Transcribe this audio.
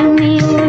में